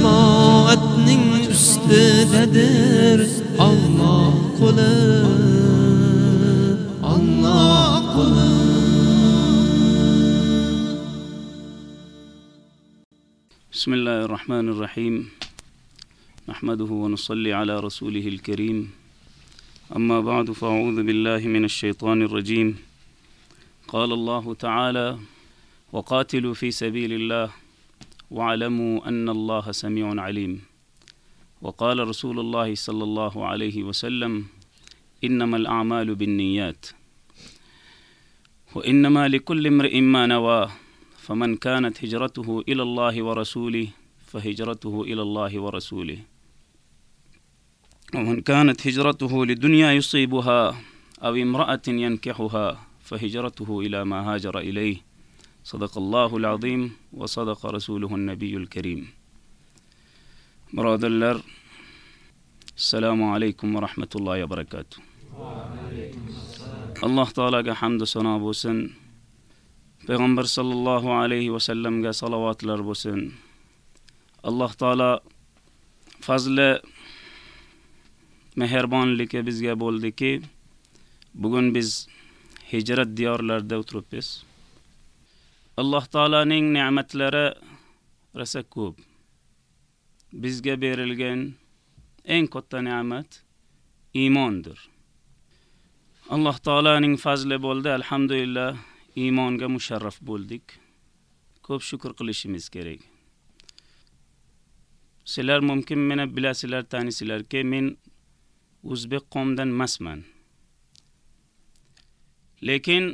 jamoatning ustidadir Alloh qo'li Alloh qo'li بسم الله الرحمن الرحيم. نحمده ونصلي على رسوله الكريم. أما بعد فأعوذ بالله من الشيطان الرجيم. قال الله تعالى وقاتلوا في سبيل الله. واعلموا أن الله سميع عليم. وقال رسول الله صلى الله عليه وسلم إنما الأعمال بالنيات. وإنما لكل امرئ ما نوى فمن كانت هجرته إلى الله ورسوله فهجرته إلى الله ورسوله. ومن كانت هجرته لدنيا يصيبها أو امرأة ينكحها فهجرته إلى ما هاجر إليه. صدق الله العظيم وصدق رسوله النبي الكريم برادرلر السلام عليكم ورحمة الله وبركاته الله تعالى حمد سنا بوسن پیغمبر صلی اللہ علیہ وسلم گا صلوات لر بوسن اللہ تعالی فضل مہربان لکھے بز گئے بول دکھے بگن بز ہجرت دیار لر دے اتروپس alloh taolaning ne'matlari rosa ko'p. Bizga berilgan eng katta ne'mat iymondir. Alloh taolaning fazli bo'ldi alhamdulillah iymonga musharraf bo'ldik. Ko'p shukr qilishimiz kerak. Sizlar mumkin meni bilasizlar tanisizlarki men o'zbek qomdan emasman. Lekin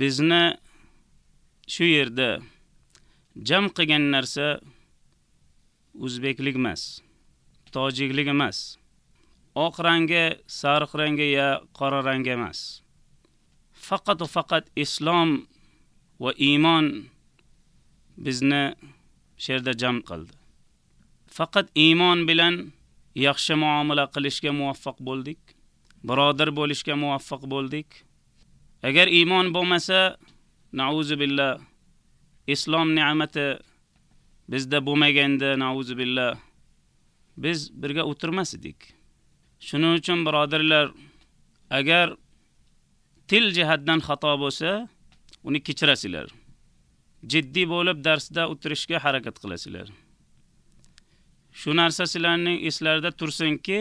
bizni shu yerda jam qilgan narsa o'zbeklik emas tojiklik emas oq rangi sariq rangi ya qora rangi emas. Faqat va faqat islom va iymon bizni sherda jam qildi. Faqat iymon bilan yaxshi muomala qilishga muvaffaq bo'ldik birodar bo'lishga muvaffaq bo'ldik. Agar iymon bo'lmasa nauzu billah islom ne'mati bizda bo'lmaganda nauzu billah biz birga o'tirmas edik. Shuning uchun birodarlar agar til jihatdan xato bo'lsa uni kechirasizlar. Jiddiy bo'lib darsda o'tirishga harakat qilasizlar. Shu narsa sizlarning eslarida tursinki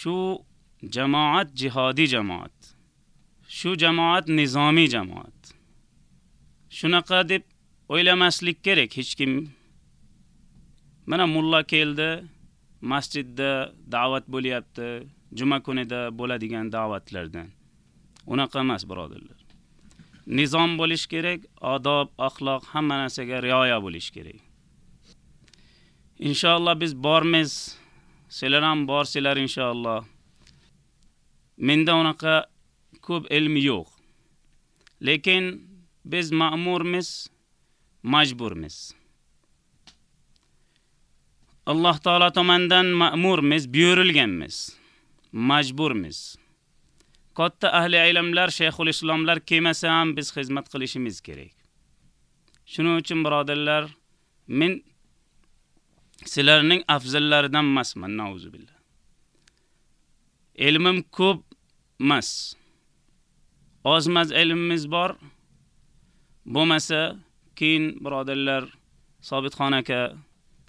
shu jamoat jihodiy jamoat. Shu jamoat nizomiy jamoat. Shunaqa deb o'ylamaslik kerak hech kim. Mana mulla keldi masjidda da'vat bo'lyapti juma kunida bo'ladigan da'vatlardan. Unaqa emas birodarlar. Nizom bo'lish kerak odob axloq hamma narsaga rioya bo'lish kerak. Inshaalloh biz bormiz. Sizlar ham borsizlar inshaalloh. Menda unaqa ko'p ilm yo'q. Lekin biz ma'murmiz majburmiz. Alloh taolo tomonidan ma'murmiz buyurilganmiz. Majburmiz. Katta ahli ilmlar shayxul islomlar kelmasa ham biz xizmat qilishimiz kerak. Shuning uchun birodarlar men sizlarning afzallaridan emasman nauzubillah. Ilmim ko'p emas. Ozmaz ilmimiz bor. Bo'lmasa keyin birodarlar sobitxon aka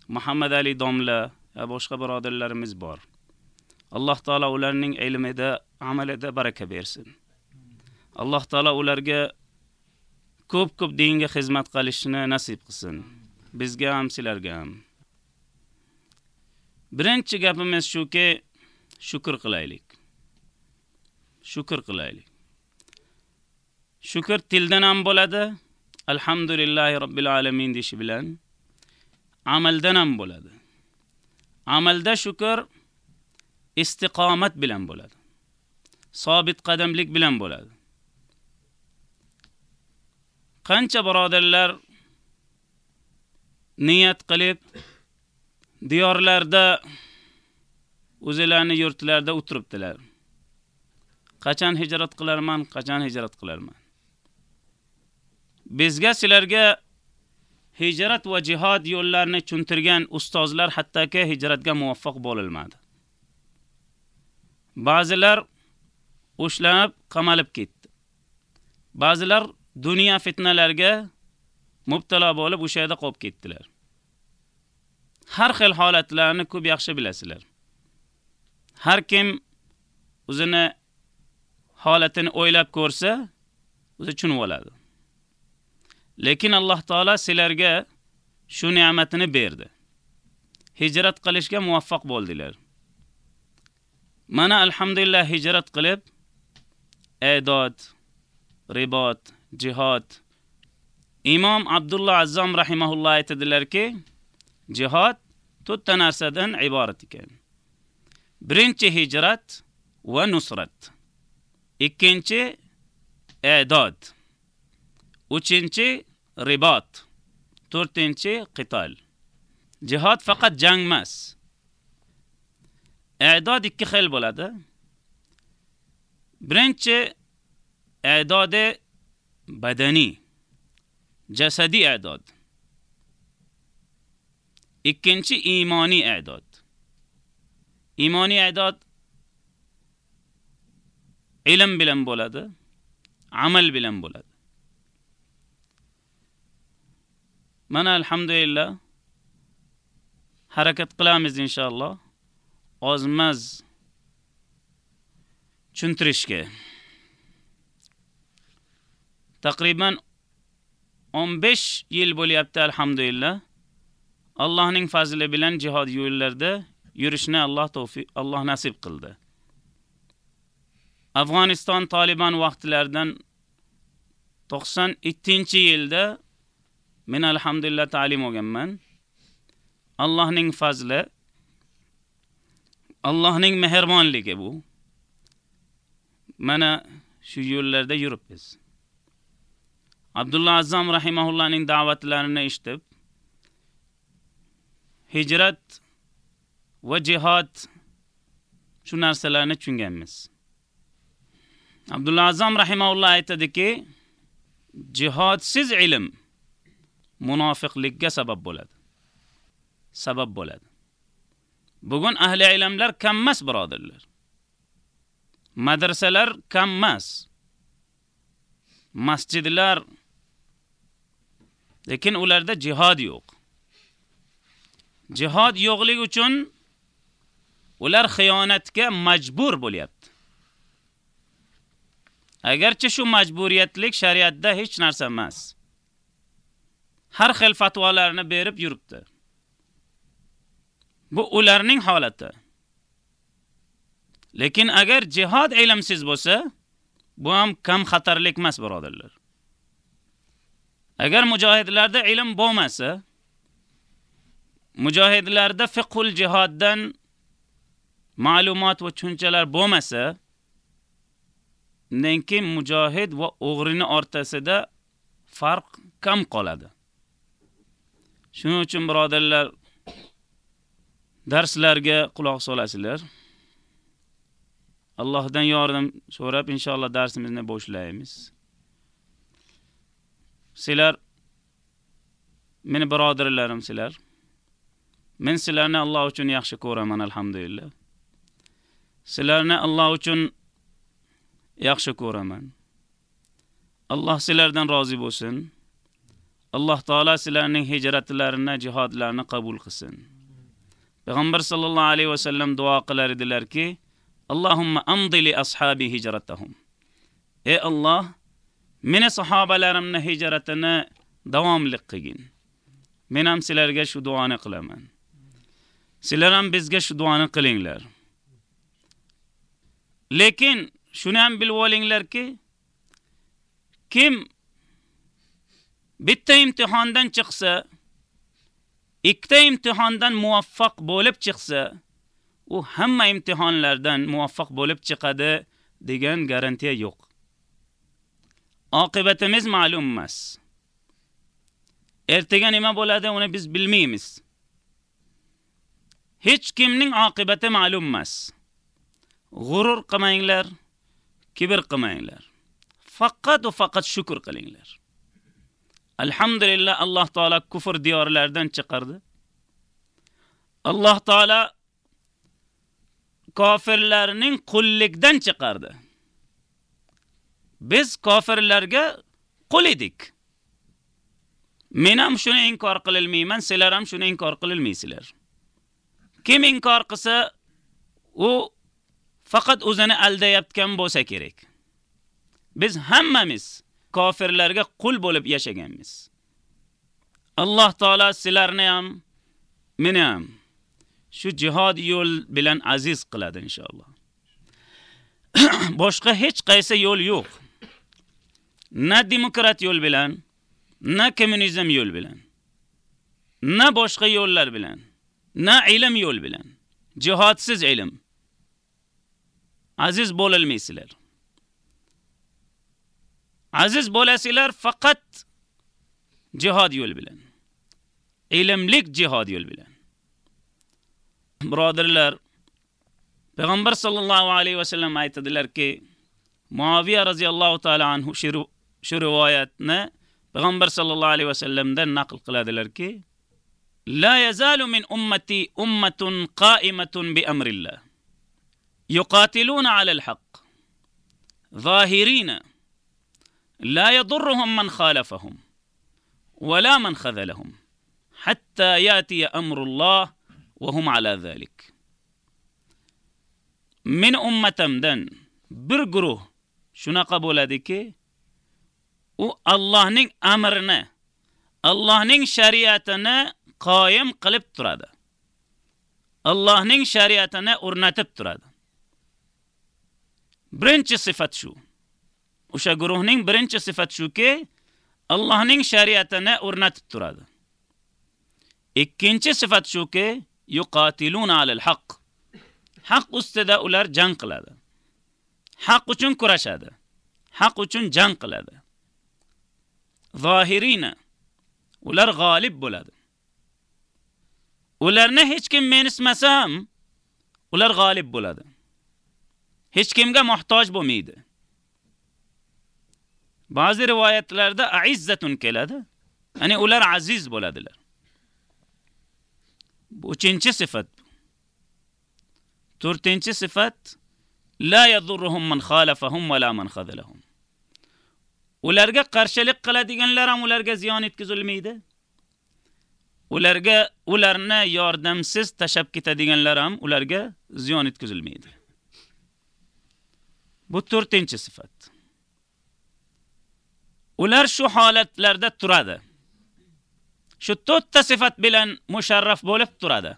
muhammad ali domla va boshqa birodarlarimiz bor. Alloh taolo ularning ilmida amalida baraka bersin. Alloh taolo ularga ko'p ko'p dinga xizmat qilishni nasib qilsin. Bizga ham sizlarga ham. Birinchi gapimiz shuki shukr qilaylik. Shukr qilaylik. Shukr tildan ham bo'ladi alhamdulillahi robbil alamin deyish bilan amaldan ham bo'ladi. Amalda shukr istiqomat bilan bo'ladi. Sobit qadamlik bilan bo'ladi. Qancha birodarlar niyat qilib diyorlarda o'zlarining yurtlarida o'tiribdilar. Qachon hijrat qilarman, qachon hijrat qilarman. Bizga sizlarga hijrat va jihad yo'llarini tushuntirgan ustozlar hattoki hijratga muvaffaq bo'lolmadi. Ba'zilar ushlanib, qamalib ketdi. Ba'zilar dunyo fitnalarga mubtalo bo'lib o'sha yerda qolib ketdilar. Har xil holatlarni ko'p yaxshi bilasizlar. Har kim o'zini holatini o'ylab ko'rsa, o'zi tushunib oladi. Lekin Alloh taolo sizlarga shu ne'matini berdi. Hijrat qilishga muvaffaq bo'ldilar. Mana alhamdulillah hijrat qilib e'dod, ribot, jihad. Imom Abdulloh Azzam rahimahulloh aytadilarki, jihad to'rtta narsadan iborat ekan. Birinchi hijrat va nusrat. Ikkinchi e'dod. Uchinchi ribot. To'rtinchi qital. Jihad faqat jang emas. i'dod ikki xil bo'ladi. Birinchi e'dodi badaniy jasadiy e'dod. Ikkinchi iymoniy i'dod Iymoniy i'dod ilm bilan bo'ladi, amal bilan bo'ladi. Mana alhamdulillah harakat qilamiz inshaalloh. Ozmaz tushuntirishga. Taqriban 15 yil bo'lyapti alhamdulillah. Allohning fazli bilan jihad yo'llarida yurishni Alloh tavfiq Alloh nasib qildi. Afg'oniston Taliban vaqtlaridan 92-yilda men alhamdulillah ta'lim olganman. Allohning fazli, Allohning mehribonligi bu. Mana shu yo'llarda yuribmiz. Abdullah Azzam rahimahullohning da'vatlarini eshitib, hijrat va jihad shu narsalarni tushunganmiz. Abdullah Azzam rahimahulloh aytadiki, jihodsiz ilm munofiqlikka sabab bo'ladi. Sabab bo'ladi. Bugun ahli ilmlar kam emas, birodarlar. Madrasalar kam emas. Masjidlar lekin ularda jihad yo'q. Jihad yo'qligi uchun ular xiyonatga majbur bo'lyapti. Agarcha shu majburiyatlik shariatda hech narsa emas. Har xil fatvolarni berib yuribdi. Bu ularning holati. Lekin agar jihad ilmsiz bo'lsa, bu ham kam xatarlik emas, birodarlar. Agar mujohidlarda ilm bo'lmasa, mujohidlarda fiqhul jihoddan ma'lumot va tushunchalar bo'lmasa, undan keyin mujohid va o'g'rini o'rtasida farq kam qoladi. Shuning uchun birodarlar darslarga quloq solasizlar. Allohdan yordam so'rab inshaalloh darsimizni boshlaymiz. Sizlar meni birodarlarim sizlar. Men sizlarni Alloh uchun yaxshi ko'raman alhamdulillah. Sizlarni Alloh uchun yaxshi ko'raman. Alloh sizlardan rozi bo'lsin. Alloh taolo sizlarning hijratlarini, jihodlarini qabul qilsin. Payg'ambar sallallohu alayhi va sallam duo qilar edilarki, Allohumma amdi li ashabi hijratahum. Ey Alloh, meni sahobalarimni hijratini davomli qilgin. Men ham sizlarga shu duoni qilaman. Sizlar ham bizga shu duoni qilinglar. Lekin shuni ham bilib kim bitta imtihondan chiqsa, ikkita imtihondan muvaffaq bo'lib chiqsa, u hamma imtihonlardan muvaffaq bo'lib chiqadi degan garantiya yo'q. Oqibatimiz ma'lum emas. Ertaga nima bo'ladi, uni biz bilmaymiz. Hech kimning oqibati ma'lum emas. G'urur qilmanglar, kibr qilmanglar. Faqat va faqat shukr qilinglar. Alhamdulillah Alloh Teala kufur diyorlaridan chiqardi. Alloh Teala kofirlarning qullikdan chiqardi. Biz kofirlarga kul edik. Men ham shuni inkor qilolmayman, sizlar ham shuni inkor qilolmaysizlar. Kim inkor qilsa, u faqat o'zini aldayotgan bo'lsa kerak. Biz hammamiz kofirlarga qul bo'lib yashaganmiz. Alloh taolo sizlarni ham, meni ham shu jihad yo'l bilan aziz qiladi inshaalloh. Boshqa hech qaysi yo'l yo'q. Na demokrat yo'l bilan, na kommunizm yo'l bilan, na boshqa yo'llar bilan, na ilm yo'l bilan. Jihodsiz ilm. Aziz bo'lolmaysizlar. Aziz bo'lasizlar faqat jihad yo'l bilan. Ilmlik jihad yo'l bilan. Birodarlar, Payg'ambar sallallohu alayhi va sallam aytadilar-ki, Muaviya radhiyallohu ta'ala anhu shu rivoyatni Payg'ambar sallallohu alayhi va sallamdan naql qiladilar-ki, La yazalu min ummati ummatun qa'imatun bi amrillah. Yuqatiluna 'ala al-haqq. Zahirina لا يضرهم من خالفهم ولا من خذلهم حتى يأتي أمر الله وهم على ذلك. من أمة تمدن برغره شنو قبول ادكي و الله نين أمرنا الله نين شريعتنا قائم قلب ترادا. الله نين شريعتنا ارنتب ترادا. برنش صفت شو؟ O'sha guruhning birinchi sifat shuki, Allohning shariatini o'rnatib turadi. Ikkinchi sifat shuki, yuqatiluna alal haqq. Haq ustida ular jang qiladi. Haq uchun kurashadi. Haq uchun jang qiladi. Zohirina ular g'olib bo'ladi. Ularni hech kim menismasa ham ular g'olib bo'ladi. Hech kimga muhtoj bo'lmaydi. Ba'zi rivoyatlarda aizzatun keladi. Ya'ni ular aziz bo'ladilar. Bu uchinchi sifat. To'rtinchi sifat la yadurruhum man khalafahum va la man khadalahum. Ularga qarshilik qiladiganlar ham ularga ziyon yetkazilmaydi. Ularga ularni yordamsiz tashab ketadiganlar ham ularga ziyon yetkazilmaydi. Bu 4-sifat. Ular shu holatlarda turadi. Shu to'rtta sifat bilan musharraf bo'lib turadi.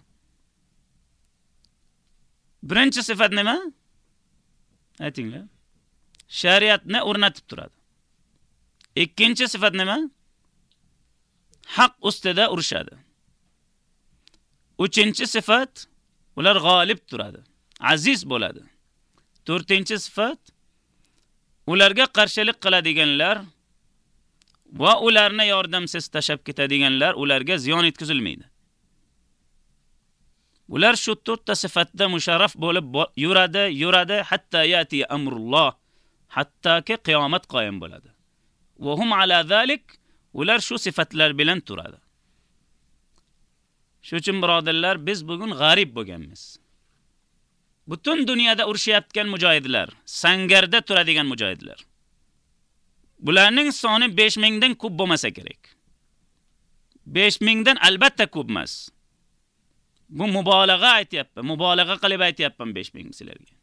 Birinchi sifat nima? Aytinglar. Shariatni o'rnatib turadi. Ikkinchi sifat nima? Haq ustida urushadi. Uchinchi sifat ular g'olib turadi. Aziz bo'ladi. To'rtinchi sifat ularga qarshilik qiladiganlar va ularni yordamsiz tashab ketadiganlar ularga ziyon yetkazilmaydi. Ular shu to'rtta sifatda musharraf bo'lib yuradi, yuradi hatta yati amrulloh, hattoki qiyomat qoyim bo'ladi. Va hum ala zalik ular shu sifatlar bilan turadi. Shuning uchun birodarlar, biz bugun g'arib bo'lganmiz. Butun dunyoda urushyapgan mujohidlar, sangarda turadigan mujohidlar. Bularning soni 5000 dan ko'p bo'lmasa kerak. 5000 dan albatta ko'p emas. Bu mubolag'a aytyapman, mubolag'a qilib aytyapman 5000 sizlarga.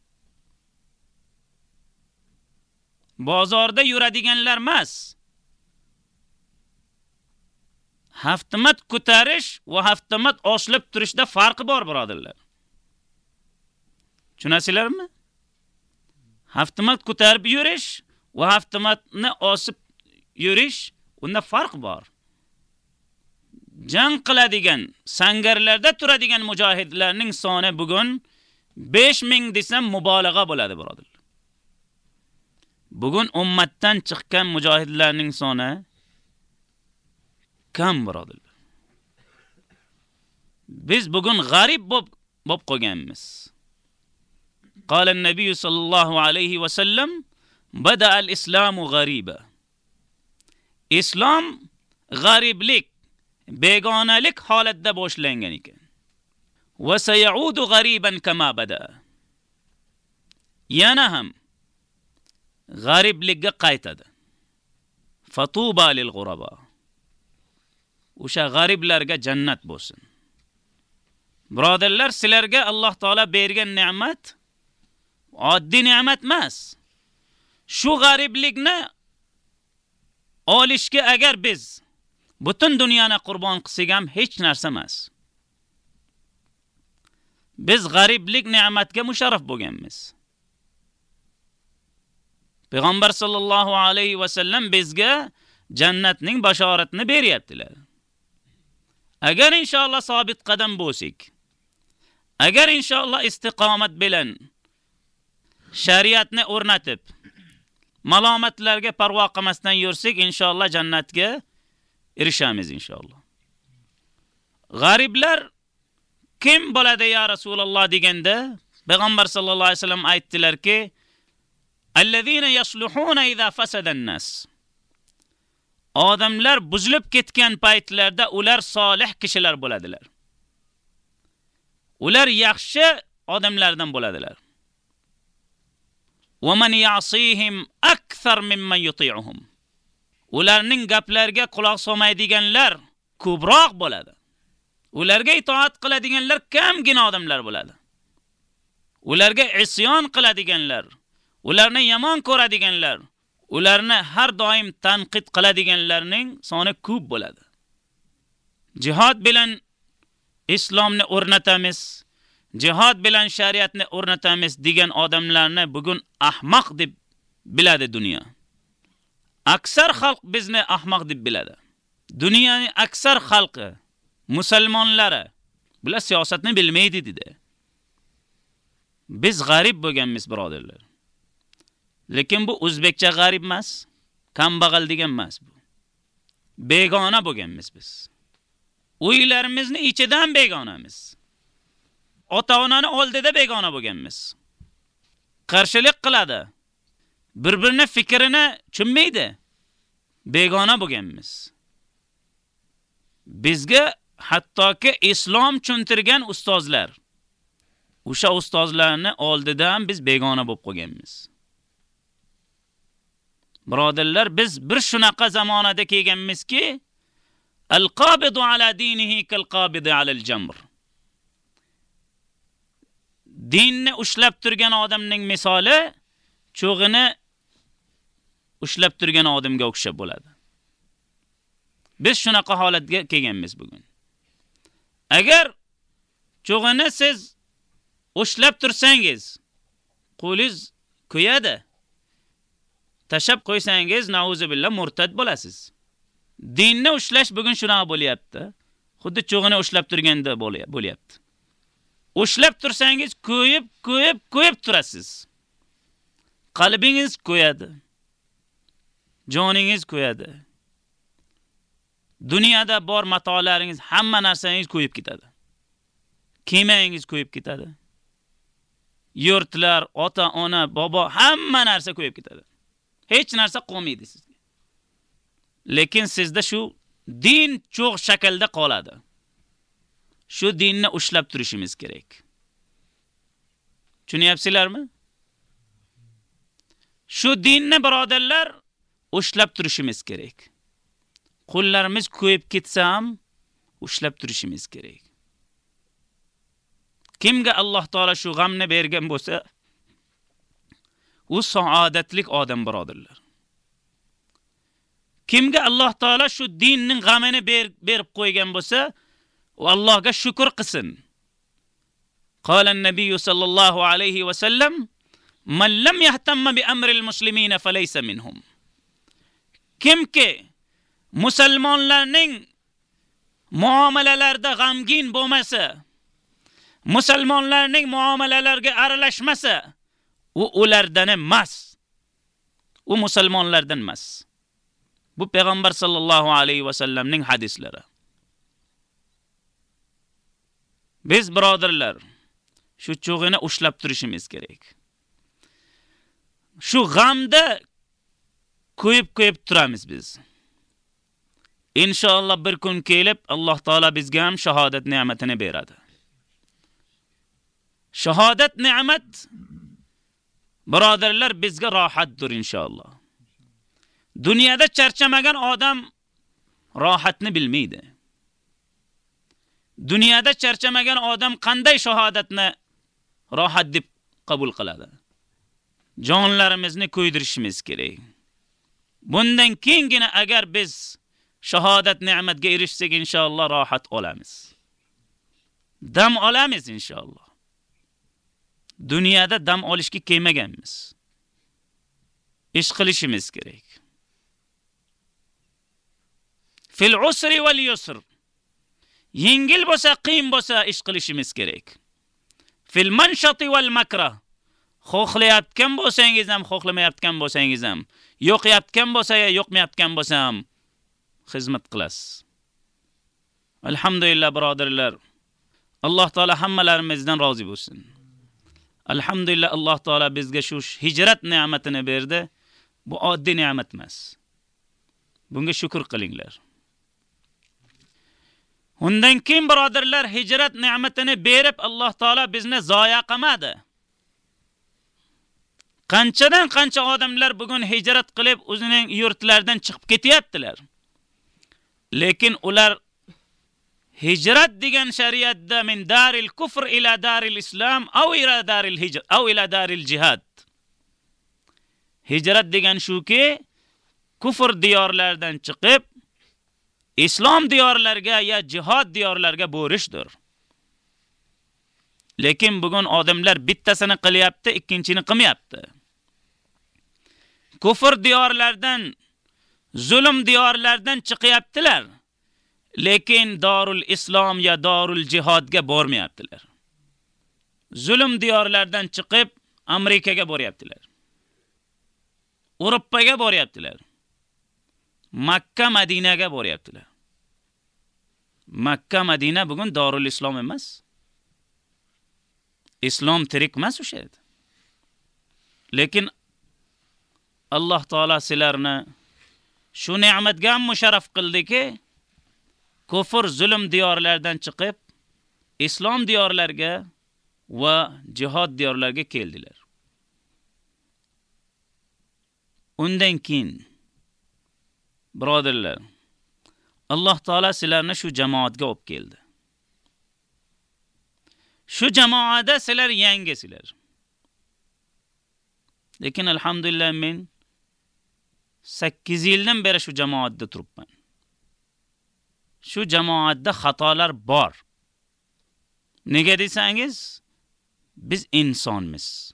Bozorda yuradiganlar emas. Haftamat ko'tarish va haftamat oshilib turishda farqi bor, birodarlar. Tushunasizlarmi? Haftamat ko'tarib yurish vaftimatni osib yurish unda farq bor. Jang qiladigan, sangarlarda turadigan mujohidlarning soni bugun 5000 desam mubolag'a bo'ladi, birodarlar. Bugun ummatdan chiqqan mujohidlarning soni kam, birodarlar. Biz bugun g'arib bo'lib bo'lib qolganmiz. Qala an-nabiy sallallohu alayhi va sallam Bada al-islamu g'ariba. Islom g'ariblik, begonalik holatda boshlangan ekan. Va sayaudu g'ariban kama bada. Yana ham g'ariblikka qaytadi. Fatuba lil ghuraba. O'sha g'ariblarga jannat bo'lsin. Birodarlar, sizlarga Alloh taolo bergan ne'mat oddiy ne'mat emas. Shu g'ariblikni olishga agar biz butun dunyoni qurbon qilsak ham hech narsa emas. Biz g'ariblik ne'matga musharraf bo'lganmiz. Payg'ambar sollallohu alayhi va sallam bizga jannatning bashoratini beryaptilar. Agar inshaalloh sobit qadam bo'lsak, agar inshaalloh istiqomat bilan shariatni o'rnatib, malomatlarga parvo qilmasdan yursak, inshaalloh jannatga erishamiz inshaalloh. G'ariblar kim bo'ladi ya Rasululloh deganda, Payg'ambar sallallohu alayhi vasallam aytdilarki, allazina yasluhuna idza fasada an-nas. Odamlar buzilib ketgan paytlarda ular solih kishilar bo'ladilar. Ular yaxshi odamlardan bo'ladilar. ومن يعصيهم أكثر ممن يطيعهم ularning gaplariga quloq solmaydiganlar ko'proq bo'ladi. Ularga itoat qiladiganlar kamgina odamlar bo'ladi. Ularga isyon qiladiganlar, ularni yomon ko'radiganlar, ularni har doim tanqid qiladiganlarning soni ko'p bo'ladi. Jihad bilan islomni o'rnatamiz, Jihad bilan shariatni o'rnatamiz degan odamlarni bugun ahmoq deb biladi dunyo. Aksar xalq bizni ahmoq deb biladi. Dunyoning aksar xalqi, musulmonlari bular siyosatni bilmaydi dedi. Biz g'arib bo'lganmiz, birodarlar. Lekin bu o'zbekcha g'arib emas, kambag'al degan emas bu. Begona bo'lganmiz biz. Uylarimizni ichidan begonamiz. Ota-onani oldida begona bo'lganmiz. Qarshilik qiladi. Bir-birini fikrini tushunmaydi. Begona bo'lganmiz. Bizga hattoki islom tushuntirgan ustozlar o'sha ustozlarni oldidan biz begona bo'lib qolganmiz. Birodarlar, biz bir shunaqa zamonada kelganmizki, al-qabidu ala dinihi kal-qabidi ala al-jamr. Dinni ushlab turgan odamning misoli cho'g'ini ushlab turgan odamga o'xshab bo'ladi. Biz shunaqa holatga kelganmiz bugun. Agar cho'g'ini siz ushlab tursangiz, qo'lingiz kuyadi. Tashab qo'ysangiz, nauzu billah murtad bo'lasiz. Dinni ushlash bugun shunaqa bo'lyapti. Xuddi cho'g'ini ushlab turganda bo'lyapti. Ushlab tursangiz ko'yib, ko'yib, ko'yib turasiz. Qalbingiz ko'yadi. Joningiz ko'yadi. Dunyoda bor matolaringiz, hamma narsangiz ko'yib ketadi. Kemangiz ko'yib ketadi. Yurtlar, ota, ona, bobo, hamma narsa ko'yib ketadi. Hech narsa qolmaydi sizga. Lekin sizda shu din cho'g' shaklda qoladi. Shu dinni ushlab turishimiz kerak. Tushunyapsizlarmi? Shu dinni birodarlar ushlab turishimiz kerak. Qo'llarimiz ko'yib ketsa ham ushlab turishimiz kerak. Kimga Alloh taolo shu g'amni bergan bo'lsa, u saodatlik odam birodarlar. Kimga Alloh taolo shu dinning g'amini berib qo'ygan bo'lsa, va Allohga shukr qilsin. Qala an-nabiy sallallohu alayhi va sallam: "Man lam yahtamma bi amri al-muslimin fa laysa minhum." Kimki musulmonlarning muomalalarida g'amgin bo'lmasa, musulmonlarning muomalalarga aralashmasa, u ulardan emas. U musulmonlardan emas. Bu payg'ambar sallallohu alayhi va sallamning hadislari. Biz birodarlar, shu cho'g'ini ushlab turishimiz kerak. Shu g'amda ko'yib-ko'yib turamiz biz. Inshaalloh bir kun kelib Alloh taolo bizga ham shahodat ne'matini beradi. Shahodat ne'mat birodarlar bizga rohatdir inshaalloh. Dunyoda charchamagan odam rohatni bilmaydi. Dunyoda charchamagan odam qanday shahodatni rohat deb qabul qiladi? Jonlarimizni ko'ydirishimiz kerak. Bundan keyingina agar biz shahodat ne'matga erishsak inshaalloh rohat olamiz. Dam olamiz inshaalloh. Dunyoda dam olishga kelmaganmiz. Ish qilishimiz kerak. Fil usri wal yusr. Yengil bo'lsa, qiyin bo'lsa ish qilishimiz kerak. Fil manshati val makra. Xohlayotgan bo'lsangiz ham, xohlamayotgan bo'lsangiz ham, yo'qayotgan bo'lsa ya yo'qmayotgan bo'lsa ham xizmat qilasiz. Alhamdulillah birodarlar. Alloh taolo hammalarimizdan rozi bo'lsin. Alhamdulillah Alloh taolo bizga shu hijrat ne'matini berdi. Bu oddiy ne'mat emas. Bunga shukr qilinglar. Undan keyin birodarlar hijrat ne'matini berib Alloh taolo bizni zoya qilmadi. Qanchadan qancha odamlar bugun hijrat qilib o'zining yurtlaridan chiqib ketyaptilar. Lekin ular hijrat degan shariatda min daril kufr ila daril islam aw ila daril hijr aw ila daril jihad. Hijrat degan shuki kufr diyorlardan chiqib islom diyorlariga ya jihad diyorlariga borishdir. Lekin bugun odamlar bittasini qilyapti, ikkinchini qilmayapti. Kufr diyorlardan, zulm diyorlardan chiqyaptilar. Lekin Darul Islom ya Darul Jihodga bormayaptilar. Zulm diyorlardan chiqib Amerikaga boryaptilar. Yevropaga boryaptilar. Makka, Madinaga boryaptilar. Makka, Madina bugun Darul Islom emas. Islom tirik emas o'sha yerda. Lekin Alloh taolo sizlarni shu ne'matga musharraf qildiki, kufr zulm diyorlaridan chiqib islom diyorlariga va jihad diyorlariga keldilar. Undan keyin birodarlar Alloh taolo sizlarni shu jamoatga olib keldi. Shu jamoada sizlar yangisizlar. Lekin alhamdulillah men 8 yildan beri shu jamoatda turibman. Shu jamoatda xatolar bor. Nega desangiz, biz insonmiz.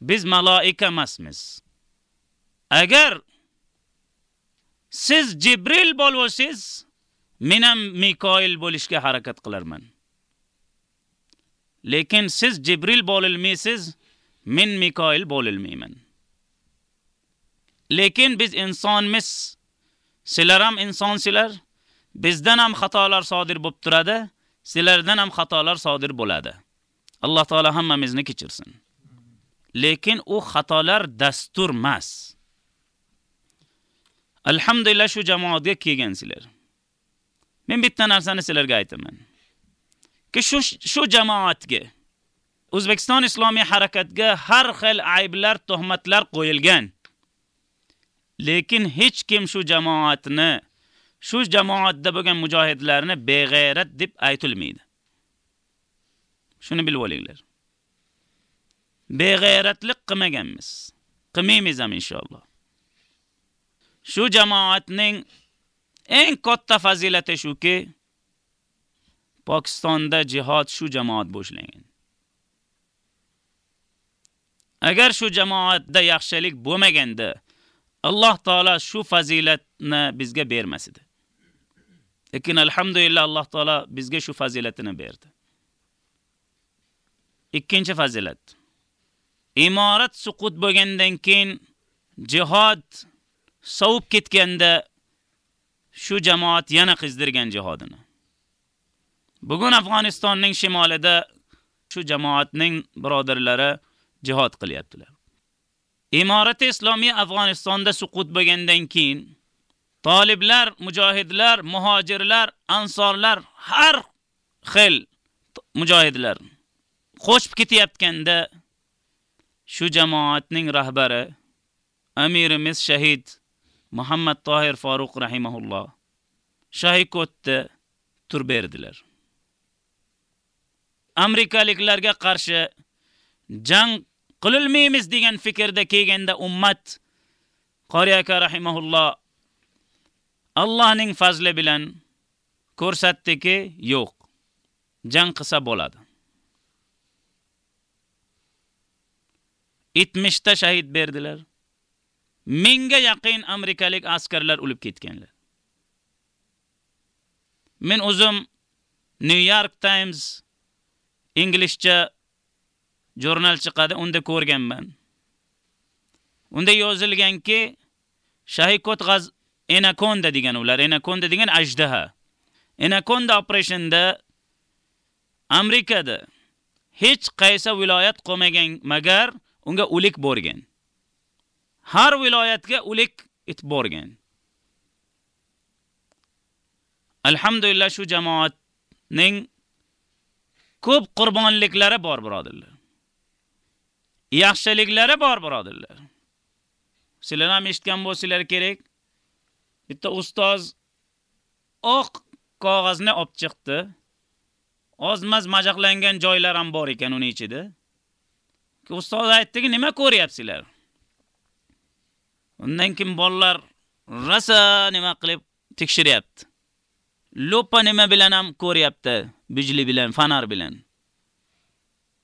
Biz maloika emasmiz. Agar siz Jibril bo'lsangiz, men ham Mikoil bo'lishga harakat qilarman. Lekin siz Jibril bo'lolmaysiz, men Mikoil bo'lolmayman. Lekin biz insonmiz. Sizlar ham insonsizlar. Bizdan ham xatolar sodir bo'lib turadi, sizlardan ham xatolar sodir bo'ladi. Alloh taolo hammamizni kechirsin. Lekin u xatolar dastur emas. Alhamdulillah shu jamoatga kelgansizlar. Men bitta narsani sizlarga aytaman. Ki shu shu jamoatga O'zbekiston islomiy harakatga har xil ayblar, tuhmatlar qo'yilgan. Lekin hech kim shu jamoatni, shu jamoatda bo'lgan mujohidlarni beg'ayrat deb aytilmaydi. Shuni bilib olinglar. Beg'ayratlik qilmaganmiz. Qilmaymiz ham inshaalloh. Shu jamoatning eng katta fazilati shuki, Pokistonda jihad shu jamoat boshlangan. Agar shu jamoatda yaxshilik bo'lmaganda, Alloh taolo shu fazilatni bizga bermas edi. Lekin alhamdulillah Alloh taolo bizga shu fazilatini berdi. Ikkinchi fazilat. Imorat suqut bo'lgandan keyin jihad sovib ketganda shu jamoat yana qizdirgan jihodini. Bugun Afg'onistonning shimolida shu jamoatning birodarlari jihod qilyaptilar. Imorat islomiy Afg'onistonda suqut bo'lgandan keyin Taliblar, mujohidlar, muhojirlar, ansorlar har xil mujohidlar qo'shib ketayotganda shu jamoatning rahbari amirimiz shahid Muhammad Tohir Faruq rahimahulloh Shahikotda tur berdilar. Amerikaliklarga qarshi jang qililmaymiz degan fikrda kelganda ummat Qori aka rahimahulloh Allohning fazli bilan ko'rsatdiki, yo'q. Jang qilsa bo'ladi. 70 ta shahid berdilar. Menga yaqin amerikalik askarlar o'lib ketganlar. Men o'zim New York Times inglizcha jurnal chiqadi, unda ko'rganman. Unda yozilganki, Shahikot g'az Anaconda degan ular, Anaconda degan ajdaha. Anaconda operationda Amerikada hech qaysi viloyat qolmagan magar unga o'lik borgan. Har viloyatga o'lik it borgan. Alhamdulillah shu jamoatning ko'p qurbonliklari bor, birodarlar. Yaxshiliklari bor, birodarlar. Sizlar ham eshitgan bo'lsanglar kerak. Bitta ustoz oq qog'ozni olib chiqdi. Ozmaz majaqlangan joylar ham bor ekan uning ichida. Ustoz aytdiki, nima ko'ryapsizlar? Undan keyin bolalar rasa nima qilib tekshiryapti. Lopa nima bilan ham ko'ryapti, bijli bilan, fanar bilan.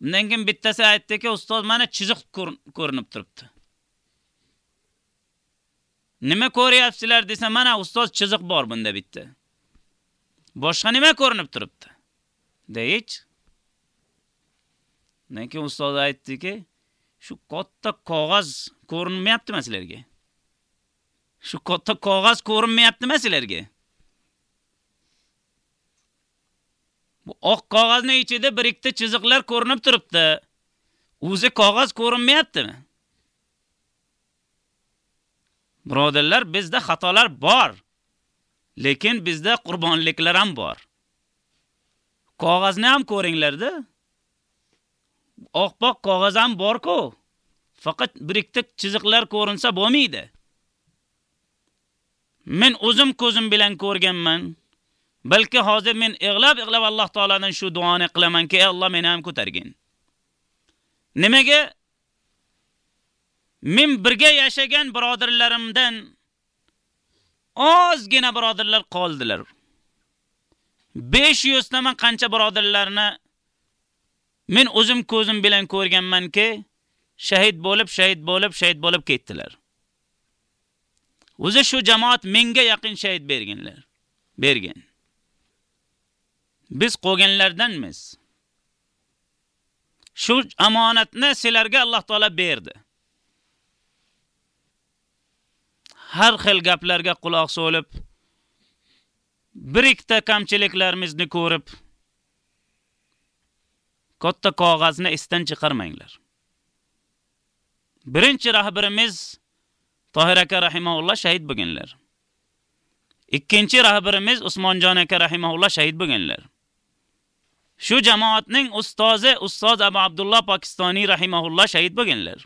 Undan keyin bittasi aytdiki, ustoz mana chiziq ko'rinib turibdi. Nima ko'ryapsizlar desa, mana ustoz chiziq bor bunda bitta. Boshqa nima ko'rinib turibdi? Deyich. Lekin ustoz aytdiki, shu katta qog'oz ko'rinmayaptimi sizlarga? Shu katta qog'oz ko'rinmayaptimi sizlarga? Bu oq qog'ozning ichida bir ikkita chiziqlar ko'rinib turibdi. O'zi qog'oz ko'rinmayaptimi? Birodarlar, bizda xatolar bor. Lekin bizda qurbonliklar ham bor. Qog'ozni ham ko'ringlarda. Oqpoq qog'oz ham bor-ku. Faqat bir ikkita chiziqlar ko'rinsa bo'lmaydi. Men o'zim ko'zim bilan ko'rganman. Balki hozir men ig'lab-ig'lab Alloh taoladan shu duoni qilamanki, ey Alloh meni ham ko'targin. Nimaga? Men birga yashagan birodarlarimdan ozgina birodarlar qoldilar. 500 taman qancha birodarlarni men o'zim ko'zim bilan ko'rganmanki, shahid bo'lib, shahid bo'lib, shahid bo'lib ketdilar. O'zi shu jamoat menga yaqin shahid berganlar. Bergan. Biz qolganlardanmiz. Shu amonatni sizlarga Alloh taolo berdi. Har xil gaplarga quloq solib, bir ikkita kamchiliklarimizni ko'rib, katta qog'ozni istan chiqarmanglar. Birinchi rahbarimiz Tohir aka rahimahulloh shahid bo'lganlar. Ikkinchi rahbarimiz Usmonjon aka rahimahulloh shahid bo'lganlar. Shu jamoatning ustozi ustoz Abu Abdulloh Pokistoniy rahimahulloh shahid bo'lganlar.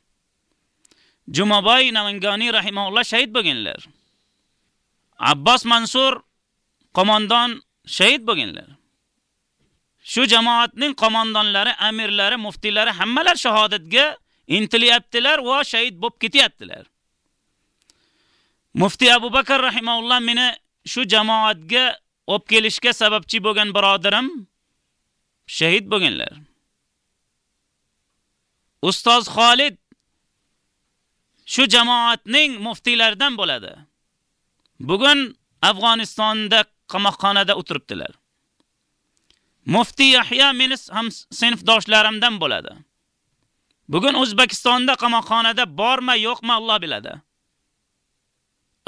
Jumaboy Namangani rahimahulloh shahid bo'lganlar. Abbos Mansur qo'mondon shahid bo'lganlar. Shu jamoatning qo'mondonlari, amirlari, muftilari hammalar shahodatga intilyaptilar va shahid bo'lib ketyaptilar. Mufti Abu Bakr rahimahulloh meni shu jamoatga olib kelishga sababchi bo'lgan birodarim shahid bo'lganlar. Ustoz Xolid shu jamoatning muftilaridan bo'ladi. Bugun Afg'onistonda qamoqxonada o'tiribdilar. Mufti Yahya meni ham sinfdoshlarimdan bo'ladi. Bugun O'zbekistonda qamoqxonada bormi, yo'qmi Alloh biladi.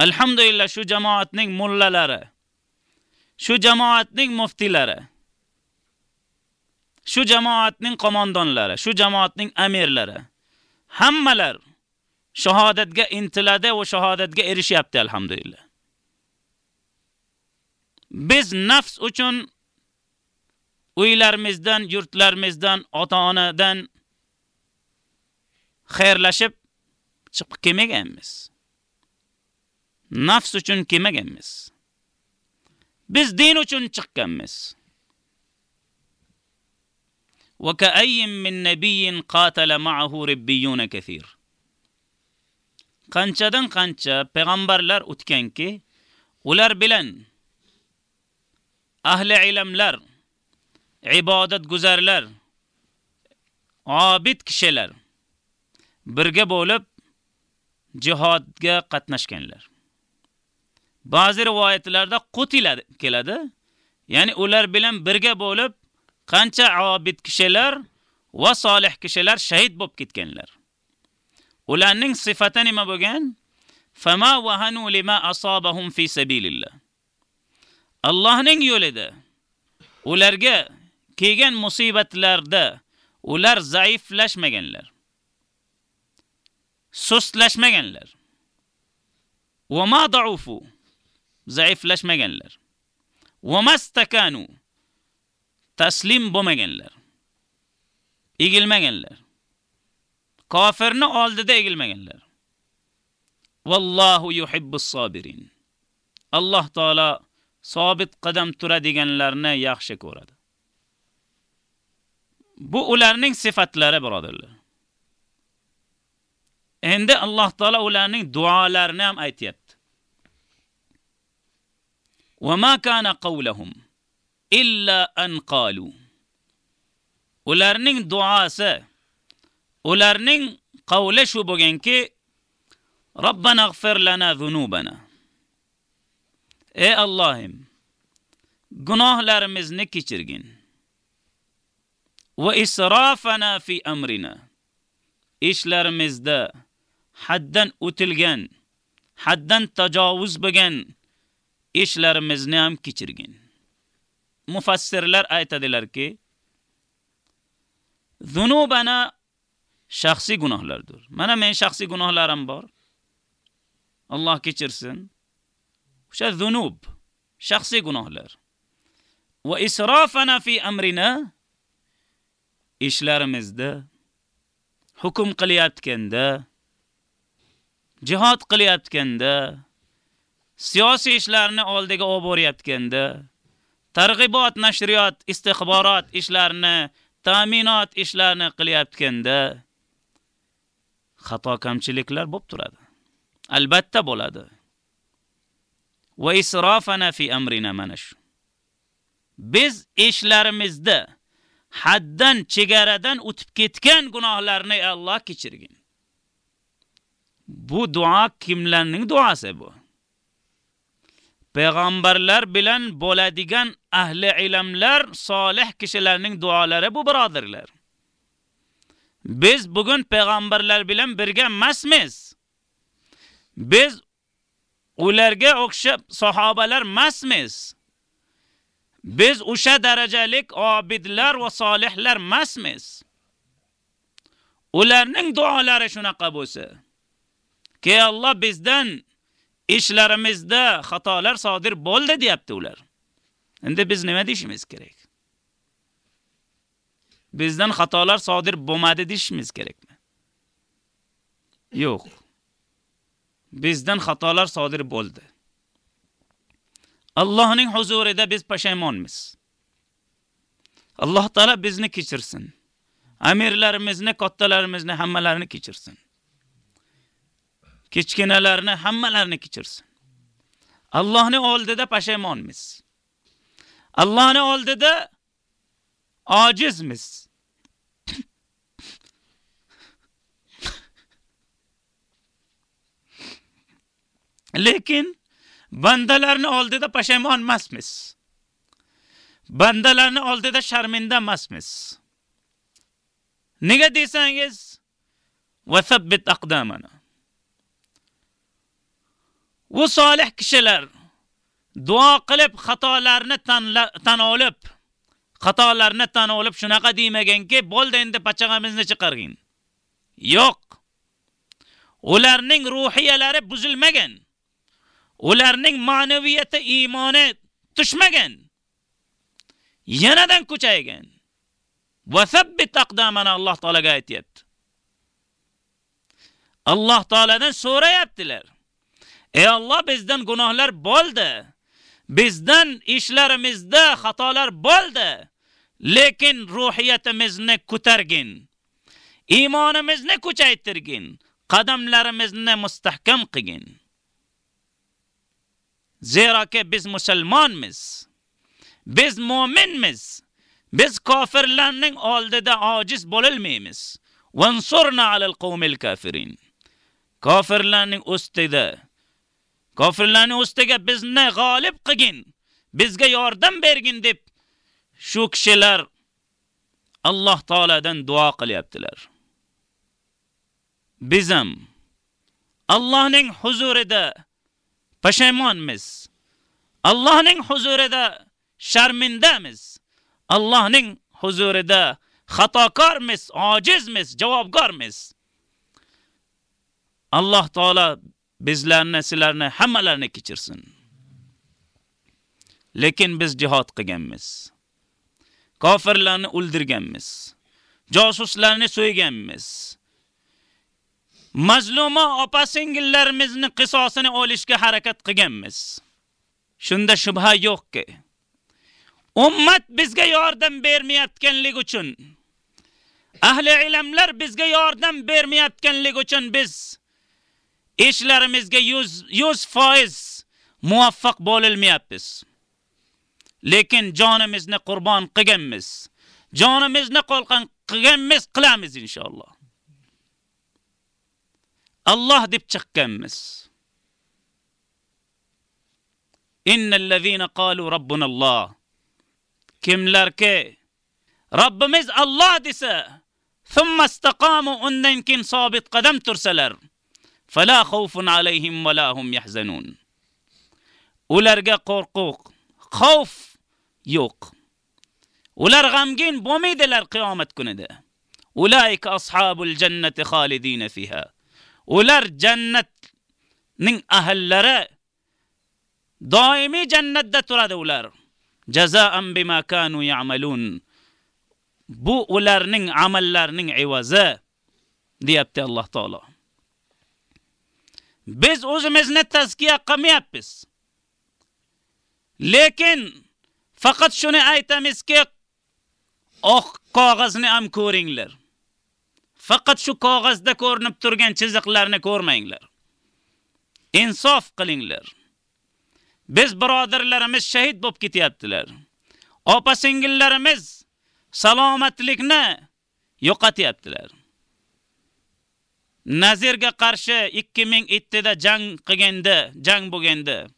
Alhamdulillah shu jamoatning mullalari, shu jamoatning muftilari, shu jamoatning qo'mondonlari, shu jamoatning amirlari hammalar shahodatga intiladi va shahodatga erishyapti alhamdulillah. Biz nafs uchun uylarimizdan, yurtlarimizdan, ota-onadan xayrlashib chiqib kelmaganmiz. nafs uchun kelmaganmiz. Biz din uchun chiqqanmiz. Wa ka'ayyin min nabiyyin qatala ma'ahu ribbiyun kathir. Qanchadan qancha payg'ambarlar o'tganki, ular bilan ahli ilmlar, ibodat guzarlar, obid kishilar birga bo'lib jihodga qatnashganlar. Ba'zi rivoyatlarda qutila keladi. Ya'ni ular bilan birga bo'lib qancha obid kishilar va solih kishilar shahid bo'lib ketganlar. Ularning sifati nima bo'lgan? Fama wahanu lima asabahum fi sabilillah. Allohning yo'lida ularga kelgan musibatlarda ular zaiflashmaganlar. Sustlashmaganlar. Va ma da'ufu zaiflashmaganlar. Va mastakanu taslim bo'lmaganlar. Egilmaganlar. Kofirni oldida egilmaganlar. Vallohu yuhibbus sobirin. Alloh taolo sobit qadam turadiganlarni yaxshi ko'radi. Bu ularning sifatlari, birodarlar. Endi Alloh taolo ularning duolarini ham aytyapti وما كان قولهم إلا أن قالوا. Ularning duosi, ularning qavli shu bo'lganki, Robbana g'fir lana zunubana. Ey Allohim, gunohlarimizni kechirgin. Va isrofana fi amrina. Ishlarimizda haddan o'tilgan, haddan tajovuz bo'lgan ishlarimizni ham kechirgin. mufassirlar aytadilarki, zunubana shaxsiy gunohlardir. Mana men shaxsiy gunohlarim bor. Alloh kechirsin. O'sha zunub, shaxsiy gunohlar. Va israfana fi amrina ishlarimizda hukm qilyotganda, jihad qilyotganda, siyosiy ishlarni oldiga olib boryotganda, targ'ibot, nashriyot, istixborot ishlarini, ta'minot ishlarini qilyotganda xato kamchiliklar bo'lib turadi. Albatta bo'ladi. Va israfana fi amrina manash. Biz ishlarimizda haddan, chegaradan o'tib ketgan gunohlarni Alloh kechirgin. Bu duo kimlarning duosi bu? Payg'ambarlar bilan bo'ladigan ahli ilmlar, solih kishilarning duolari bu birodirlar. Biz bugun payg'ambarlar bilan birga emasmiz. Biz ularga o'xshab sahobalar emasmiz. Biz o'sha darajalik obidlar va solihlar emasmiz. Ularning duolari shunaqa bo'lsa, ki Alloh bizdan ishlarimizda xatolar sodir bo'ldi deyapti ular. Endi biz nima deyishimiz kerak? Bizdan xatolar sodir bo'lmadi deyishimiz kerakmi? Yo'q. Bizdan xatolar sodir bo'ldi. Allohning huzurida biz pashaymonmiz. Alloh taolo bizni kechirsin. Amirlarimizni, kattalarimizni hammalarini kechirsin. Kichkinalarni hammalarini kechirsin. Allohning oldida pashaymonmiz. Allohning oldida ojizmiz. Lekin bandalarni oldida pashaymon emasmiz. Bandalarni oldida sharminda emasmiz. Nega desangiz, va sabbit aqdamana. U solih kishilar duo qilib xatolarni tan olib, xatolarni tan olib shunaqa demaganki, bo'ldi endi pachag'amizni chiqargin. Yo'q. Ularning ruhiyalari buzilmagan. Ularning ma'naviyati, iymoni tushmagan. Yanadan kuchaygan. Va sabbit aqdamana Alloh taolaga aytayapti. Alloh taoladan so'rayaptilar. Ey Alloh bizdan gunohlar bo'ldi. Bizdan ishlarimizda xatolar bo'ldi. Lekin ruhiyatimizni ko'targin. Iymonimizni kuchaytirgin. Qadamlarimizni mustahkam qilgin. Zero biz musulmonmiz. Biz mu'minmiz. Biz kofirlarning oldida ojiz bo'lolmaymiz. Vansurna alal qawmil kafirin. Kofirlarning ustida Kofirlarning ustiga bizni g'olib qilgin, bizga yordam bergin deb shu kishilar Alloh taoladan duo qilyaptilar. Biz ham Allohning huzurida pashaymonmiz. Allohning huzurida sharmindamiz. Allohning huzurida xatokormiz, ojizmiz, javobgarmiz. Alloh taolo bizlarni, sizlarni hammalarini kechirsin. Lekin biz jihad qilganmiz. Kofirlarni o'ldirganmiz. Josuslarni so'yganmiz. Mazluma opa-singillarimizni qisosini olishga harakat qilganmiz. Shunda shubha yo'qki. Ummat bizga yordam bermayotganligi uchun, ahli ilmlar bizga yordam bermayotganligi uchun biz ishlarimizga 100 100% muvaffaq bo'lilmayapmiz. Lekin jonimizni qurbon qilganmiz. Jonimizni qolqan qilganmiz qilamiz inshaalloh. Alloh deb chiqqanmiz. Innal ladina qalu robbuna Alloh. Kimlarki Robbimiz Alloh desa, thumma istaqamu undan keyin sobit qadam tursalar, فلا خوف عليهم ولا هم يحزنون yahzanun. Ularga qo'rquv, xavf yo'q. Ular g'amgin bo'lmaydilar qiyomat kunida. Ulaika ashabul jannati khalidina fiha. Ular jannatning ahllari doimiy jannatda turadi ular. Jazaan bima kanu ya'malun. Bu ularning amallarining evazi, deyapti Alloh taolo. Biz o'zimizni tazkiya qilmayapmiz. Lekin faqat shuni aytamizki, oq qog'ozni ham ko'ringlar. Faqat shu qog'ozda ko'rinib turgan chiziqlarni ko'rmanglar. Insof qilinglar. Biz birodarlarimiz shahid bo'lib ketyaptilar. Opa-singillarimiz salomatlikni yo'qotyaptilar. Nazirga qarshi 2007 da jang qilganda, jang bo'lganda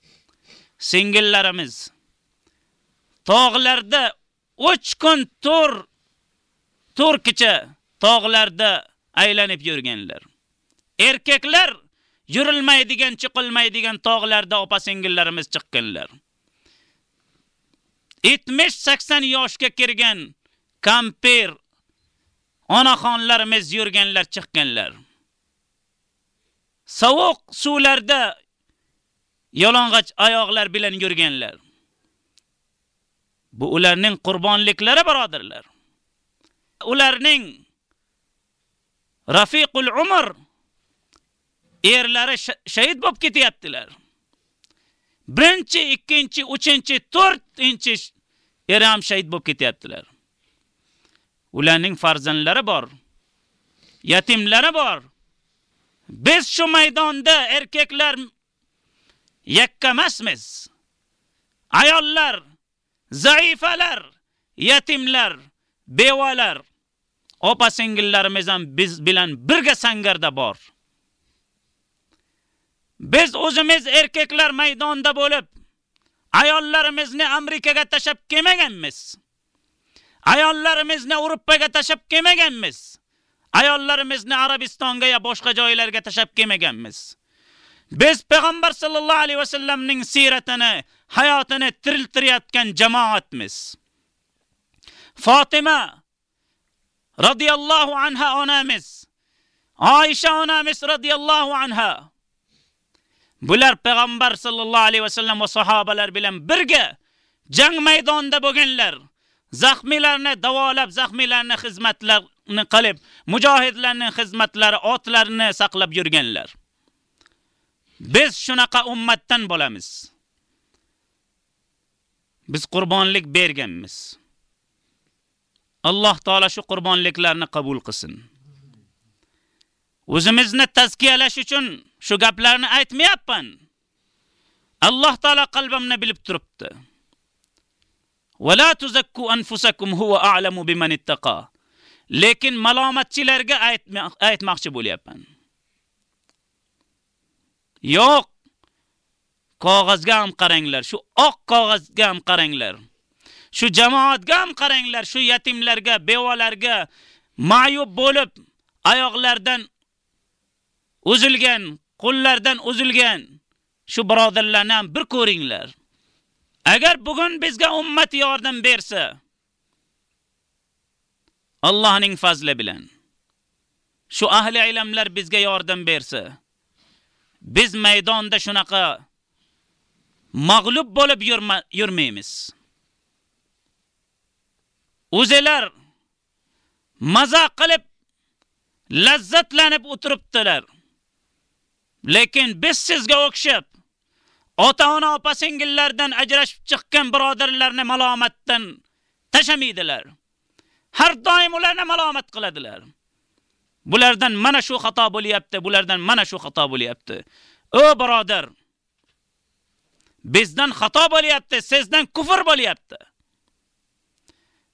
singillarimiz tog'larda 3 kun tur turkicha tog'larda aylanib yurganlar. Erkaklar yurilmaydigan, chiqilmaydigan tog'larda opa-singillarimiz chiqqanlar. 70-80 yoshga kirgan kampir onaxonlarimiz yurganlar, chiqqanlar. Sovuq suvlarda yalang'och oyoqlar bilan yurganlar. Bu ularning qurbonliklari birodarlar. Ularning rafiqul umr erlari shahid bo'lib ketyaptilar. Birinchi, ikkinchi, uchinchi, to'rtinchi eri ham shahid bo'lib ketyaptilar. Ularning farzandlari bor. Yatimlari bor. Biz shu maydonda erkaklar yakka emasmiz. Ayollar, zaifalar, yetimlar, bevalar, opa-singillarimiz ham biz bilan birga sangarda bor. Biz o'zimiz erkaklar maydonda bo'lib, ayollarimizni Amerikaga tashab kelmaganmiz. Ayollarimizni Yevropaga tashab kelmaganmiz. Ayollarimizni Arabistonga ya boshqa joylarga tashab kelmaganmiz. Biz payg'ambar sallallohu alayhi vasallamning siratini, hayotini tiriltirayotgan jamoatmiz. Fatima radhiyallohu anha onamiz, Oysha onamiz radhiyallohu anha Bular payg'ambar sallallohu alayhi vasallam va sahobalar bilan birga jang maydonida bo'lganlar. Zaxmilarni davolab, zaxmilarni ni qilib, mujohidlarning xizmatlari, otlarini saqlab yurganlar. Biz shunaqa ummatdan bo'lamiz. Biz qurbonlik berganmiz. Alloh taolo shu qurbonliklarni qabul qilsin. O'zimizni tazkiyalash uchun shu gaplarni aytmayapman. Alloh taolo qalbimni bilib turibdi. Wala tuzakku anfusakum huwa a'lamu biman ittaqa. Lekin malomatchilarga aytmoqchi bo'lyapman. Yo'q. Qog'ozga ham qaranglar, shu oq qog'ozga ham qaranglar. Shu jamoatga ham qaranglar, shu yetimlarga, bevalarga ma'yub bo'lib, oyoqlardan uzilgan, qo'llardan uzilgan shu birodarlarni ham bir ko'ringlar. Agar bugun bizga ummat yordam bersa, Allohning fazli bilan shu ahli ilmlar bizga yordam bersa, biz maydonda shunaqa mag'lub bo'lib yurmaymiz. O'zilar maza qilib lazzatlanib o'tiribdilar. Lekin biz sizga o'xshab ota-ona opa-singillardan ajrashib chiqqan birodarlarni malomatdan tashamaydilar. Har doim ularni malomat qiladilar. Bulardan mana shu xato bo'lyapti, bulardan mana shu xato bo'lyapti. O birodar, bizdan xato bo'lyapti, sizdan kufr bo'lyapti.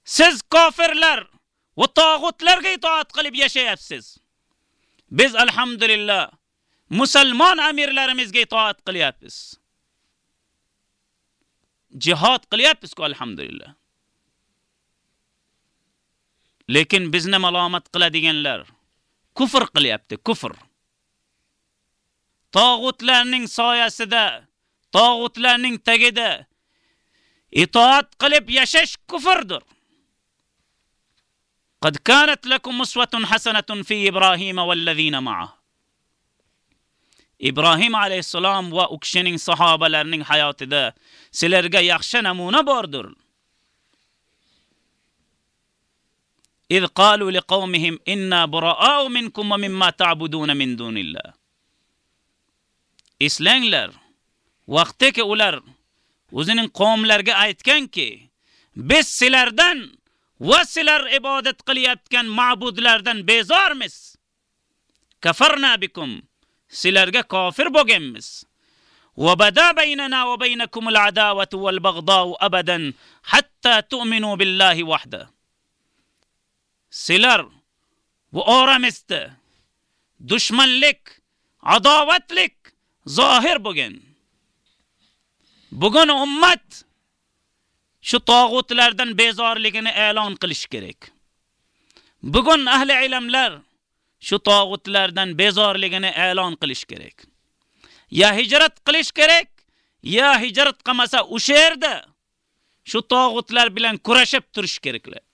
Siz kofirlar va tog'utlarga itoat qilib yashayapsiz. Biz alhamdulillah musulmon amirlarimizga itoat qilyapmiz. Jihad qilyapmiz-ku alhamdulillah. Lekin bizni malomat qiladiganlar kufr qilyapti, kufr. Tog'utlarning soyasida, tog'utlarning tagida itoat qilib yashash kufrdir. قد كانت لكم أسوة حسنة في إبراهيم والذين معه ibrohim alayhissalom va u kishining sahobalarining hayotida sizlarga yaxshi namuna bordir إذ قالوا لقومهم إنا براء منكم ومما تعبدون من دون الله Eslanglar, vaqtdagi ular o'zining qavmlariga aytganki, biz sizlardan va sizlar ibodat qilayotgan ma'budlardan bezormiz. Kafarna bikum sizlarga kofir bo'lganmiz. Va bada baynana va baynakum al-adawatu wal-baghdau abadan hatta tu'minu billahi wahda. Sizlar bu oramizda dushmanlik, adovatlik zohir bo'lgan. Bugun ummat shu tog'utlardan bezorligini e'lon qilish kerak. Bugun ahli ilmlar shu tog'utlardan bezorligini e'lon qilish kerak. Ya hijrat qilish kerak, ya hijrat qilmasa o'sha yerda shu tog'utlar bilan kurashib turish keraklar.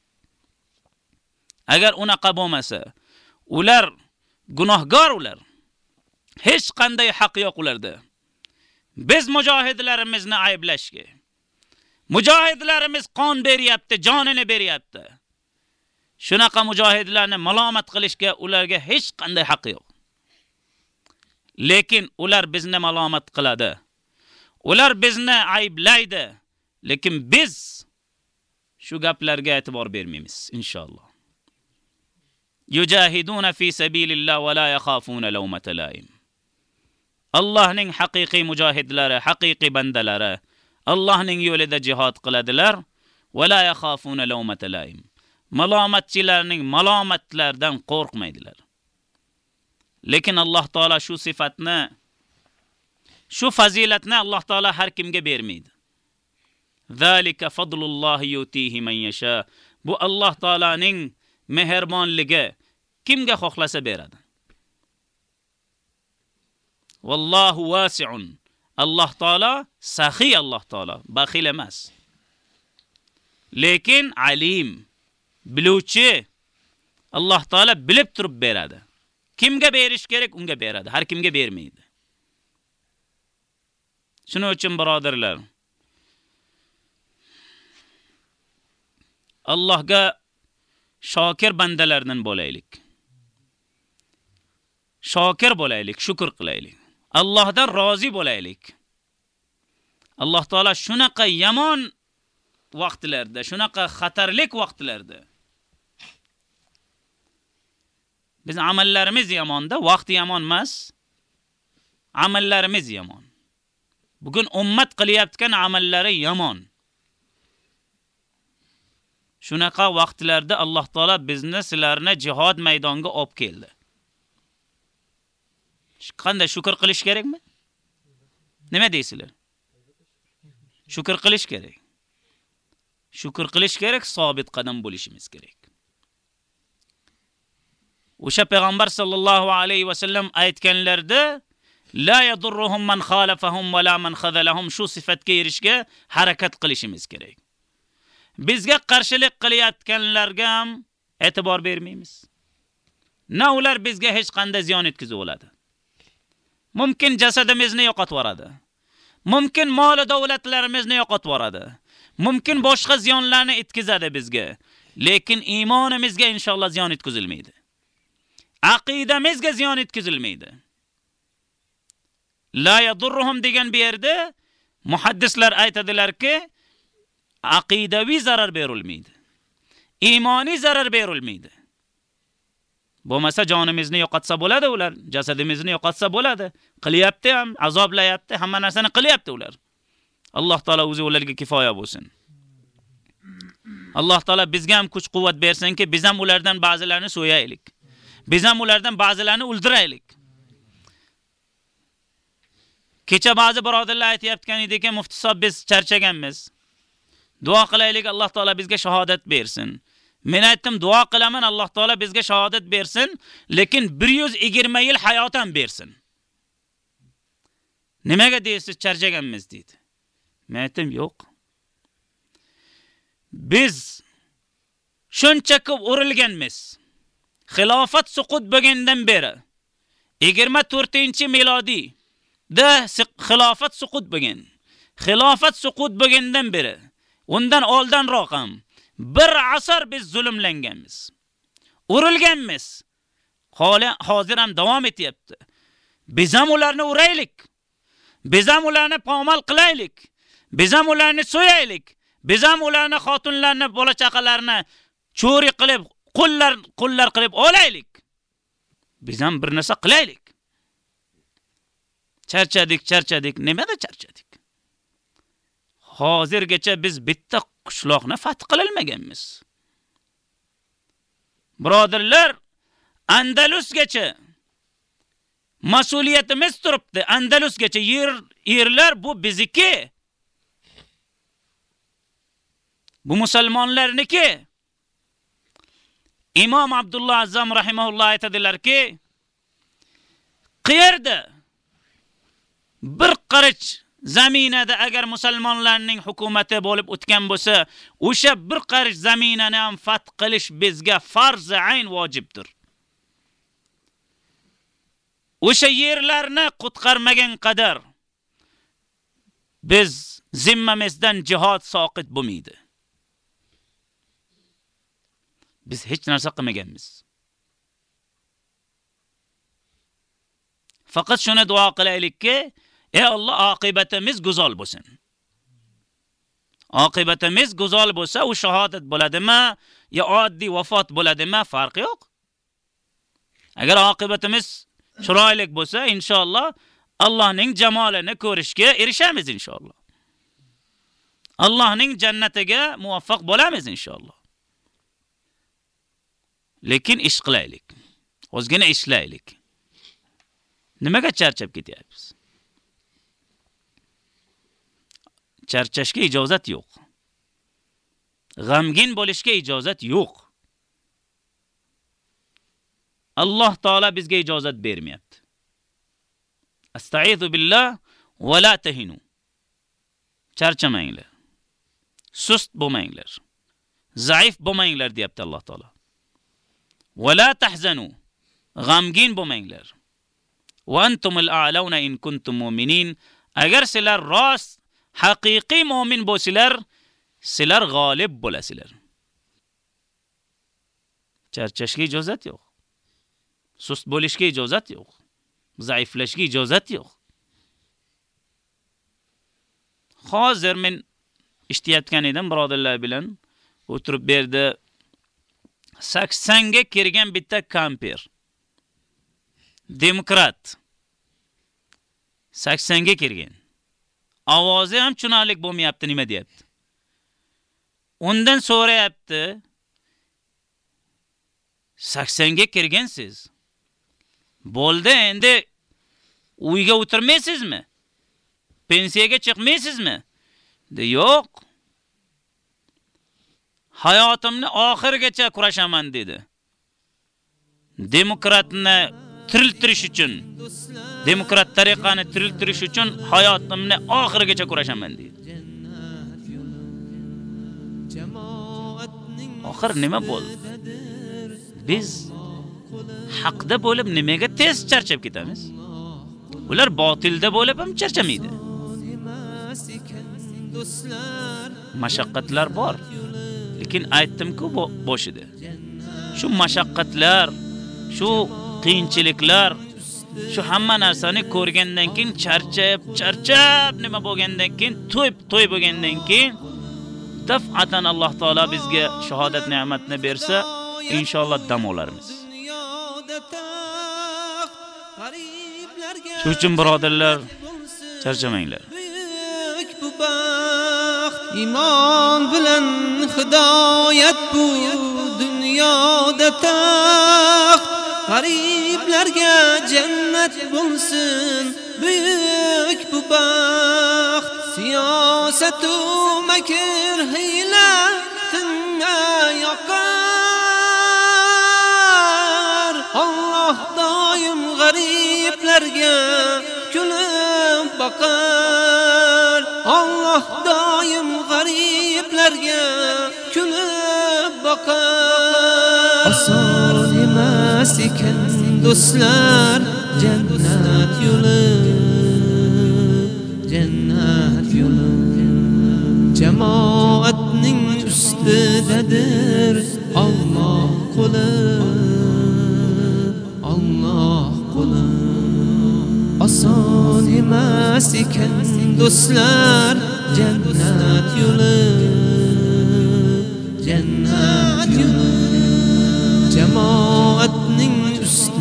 Agar unaqa bo'lmasa, ular gunohkor ular. Hech qanday haq yo'q ularda. Biz mujohidlarimizni ayblashga. Mujohidlarimiz qon beryapti, jonini beryapti. Shunaqa mujohidlarni malomat qilishga ularga hech qanday haq yo'q. Lekin ular bizni malomat qiladi. Ular bizni ayblaydi, lekin biz shu gaplarga e'tibor bermaymiz, inshaalloh. Yujahiduna fi sabilillah va la yakhafuna lawmata laim. Allohning haqiqiy mujohidlari, haqiqiy bandalari Allohning yo'lida jihad qiladilar va la yakhafuna lawmata laim. malomatchilarning malomatlardan qo'rqmaydilar. Lekin Alloh taolo shu sifatni shu fazilatni Alloh taolo har kimga bermaydi. Zalika fadlullohi yutihi man yasha. Bu Alloh taolaning mehribonligi kimga xohlasa beradi. Vallohu wasi'un. Alloh taolo saxiy Alloh taolo, baxil emas. Lekin alim, biluvchi Alloh taolo bilib turib beradi. Kimga berish kerak, unga beradi. Har kimga bermaydi. Shuning uchun birodarlar, Allohga shokir bandalardan bo'laylik. Shokir bo'laylik, shukr qilaylik. Allohdan rozi bo'laylik. Alloh taolo shunaqa yomon vaqtlarda, shunaqa xatarlik vaqtlarda Biz amallarimiz yomonda, vaqt yomon emas. Amallarimiz yomon. Bugun ummat qilyotgan amallari yomon. Shunaqa vaqtlarda Alloh taolo bizni sizlarni jihad maydoniga olib keldi. Qanday shukr qilish kerakmi? Nima deysizlar? Shukr qilish kerak. Shukr qilish kerak, sobit qadam bo'lishimiz kerak. O'sha payg'ambar sallallohu alayhi va sallam aytganlarda la yadurruhum man khalafahum va la man khazalahum shu sifatga erishga harakat qilishimiz kerak. Bizga qarshilik qilayotganlarga ham e'tibor bermaymiz. Na ular bizga hech qanday ziyon yetkazib oladi. Mumkin jasadimizni yo'qotib yuboradi. Mumkin mol davlatlarimizni yo'qotib yuboradi. Mumkin boshqa ziyonlarni yetkazadi bizga. Lekin iymonimizga inshaalloh ziyon yetkazilmaydi. aqidamizga ziyon yetkazilmaydi. La yadurruhum degan bu yerda muhaddislar aytadilarki, aqidaviy zarar berilmaydi. Iymoniy zarar berilmaydi. Bo'lmasa jonimizni yo'qotsa bo'ladi ular, jasadimizni yo'qotsa bo'ladi. Qilyapti ham, azoblayapti, hamma narsani qilyapti ular. Alloh taolo o'zi ularga kifoya bo'lsin. Alloh taolo bizga ham kuch-quvvat bersinki, biz ham ulardan ba'zilarini so'yaylik. Biz ham ulardan ba'zilarini o'ldiraylik. Kecha ba'zi birodarlar aytayotgan ediki, muftisob biz charchaganmiz. Duo qilaylik, Alloh taolo bizga shahodat bersin. Men aytdim, duo qilaman, Alloh taolo bizga shahodat bersin, lekin 120 yil hayotam bersin. Nimaga deysiz, charchaganmiz dedi. Men aytdim, yo'q. Biz shuncha ko'p urilganmiz. Xilofat suqut bo'lgandan beri 24-milodiy da xilofat suqut bo'lgan. Xilofat suqut bo'lgandan beri undan oldinroq ham bir asr biz zulmlanganmiz. Urilganmiz. Hali hozir ham davom etyapti. Biz ham ularni uraylik. Biz ham ularni pomal qilaylik. Biz ham ularni so'yaylik. Biz ham ularni xotinlarni, bola chaqalarini cho'ri qilib, qullar qullar qilib olaylik. Biz ham bir narsa qilaylik. Charchadik, charchadik, nimada charchadik? Hozirgacha biz bitta qishloqni fath qilolmaganmiz. Birodirlar, Andalusgacha mas'uliyatimiz turibdi. Andalusgacha yer yerlar bu bizniki. Bu musulmonlarniki. Imom Abdulloh Azam rahimahulloh aytadilarki, qayerda bir qarich zaminada agar musulmonlarning hukumati bo'lib o'tgan bo'lsa, o'sha bir qarish zaminani ham fath qilish bizga farz ayn vojibdir. O'sha yerlarni qutqarmagan qadar biz zimmamizdan jihad soqit bo'lmaydi. Biz hech narsa qilmaganmiz. Faqat shuni duo qilaylikki, ey Alloh oqibatimiz go'zal bo'lsin. Oqibatimiz go'zal bo'lsa, u shahodat bo'ladimi, yo oddiy vafot bo'ladimi, farqi yo'q. Agar oqibatimiz chiroyli bo'lsa, inshaalloh Allohning jamolini ko'rishga erishamiz inshaalloh. Allohning jannatiga muvaffaq bo'lamiz inshaalloh. Lekin ish qilaylik. O'zgina ishlaylik. Nimaga charchab ketyapmiz? Charchashga ijozat yo'q. G'amgin bo'lishga ijozat yo'q. Alloh taolo bizga ijozat bermayapti. Astaizu billah va la tahinu. Charchamanglar. Sust bo'lmanglar. Zaif bo'lmanglar deyapti Alloh taolo. Va la tahzanu. G'amgin bo'lmanglar. Va antumul a'launa in kuntum mu'minin. Agar sizlar rost, haqiqiy mu'min bo'lsizlar, sizlar g'olib bo'lasizlar. Charchashga ijozat yo'q. Sust bo'lishga ijozat yo'q. Zaiflashga ijozat yo'q. Hozir men ishlayotgan edim birodarlar bilan o'tirib berdi. 80 ga kirgan bitta kamper. Demokrat. 80 ga kirgan. Ovozi ham tushunarli bo'lmayapti, nima deyapti? Undan so'rayapti. 80 ga kirgansiz. Bo'ldi, endi uyga o'tirmaysizmi? Pensiyaga chiqmaysizmi? De yo'q. Hayotimni oxirigacha kurashaman dedi. Demokratni tiriltirish uchun, demokrat tariqani tiriltirish uchun hayotimni oxirigacha kurashaman dedi. Oxir nima bo'ldi? Biz haqda bo'lib nimaga tez charchab ketamiz? Ular botilda bo'lib ham charchamaydi. Mashaqqatlar bor. Lekin aytdim-ku boshida. Shu mashaqqatlar, shu qiyinchiliklar, shu hamma narsani ko'rgandan keyin charchab, charchab nima bo'lgandan keyin, to'yib, to'y bo'lgandan keyin daf'atan Alloh taolo bizga shahodat ne'matini bersa, inshaalloh dam olarmiz. Shu uchun birodarlar, charchamanglar. Bu baxt, iymon bilan hidoyat bu dunyoda taxt. G'ariblarga jannat bo'lsin, buyuk bu baxt. Siyosatu makr hiyla tinga yoqar. Alloh doim g'ariblarga kulib boqar. Alloh doim g'ariblarga kulib boqar. Emas ekan do'stlar jannat yo'li. Jannat yo'li. Jamoatning ustidadir Alloh qo'li. Alloh qo'li. Oson emas ekan do'stlar jannat yo'li. Jannat yo'li. Jamoatning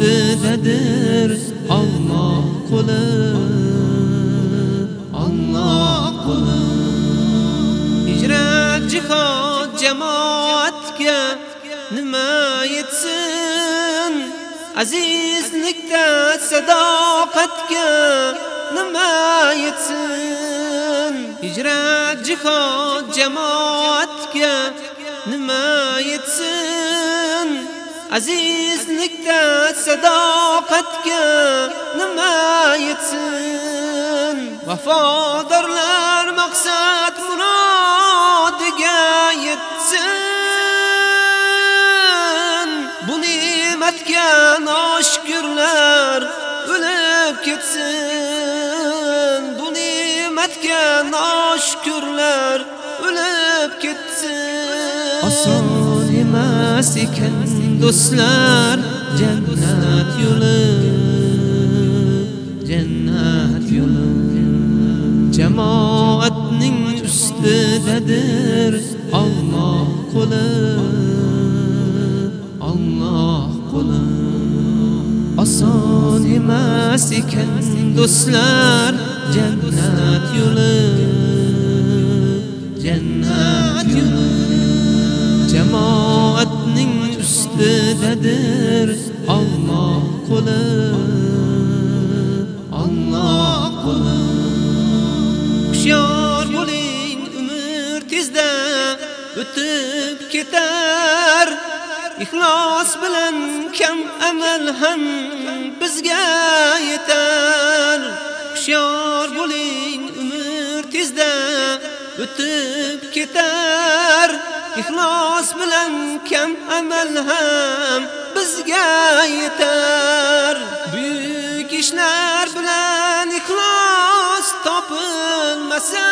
ustidadir Alloh qo'li. Alloh qo'li. Hijrat jihad jamoatga nima yetsin? Azizlikda sadoqatga nima yetsin? Hijrat jihad jamoatga nima yetsin? Azizlikda sadoqatga nima yetsin? Vafodorlar maqsad murodiga yetsin. Bu ne'matga noshkurlar o'lib ketsin. Bu ne'matga noshkurlar o'lib ketsin. Oson emas ekan do'stlar jannat yo'li. Jannat yo'li. Jamoatning ustidadir Alloh qo'li. Alloh qo'li. Oson emas ekan do'stlar jannat yo'li. Jannat yo'li. Jamoatning ustidadir Alloh qo'li. Alloh qo'li. Hushyor bo'ling o'tib ketar ixlos bilan kam amal ham bizga yetar hushyor bo'ling umr tezda o'tib ketar ixlos bilan kam amal ham bizga yetar buyuk ishlar bilan ixlos topilmasa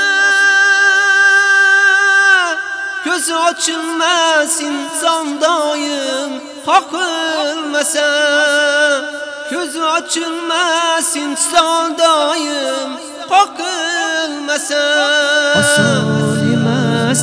ko'z ochilmas inson doim qoqilmasa ko'z ochilmas inson doim qoqilmasa oson emas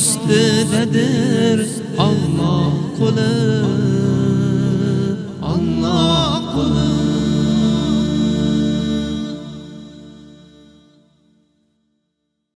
üstüdedir Allah kulu Allah kulu.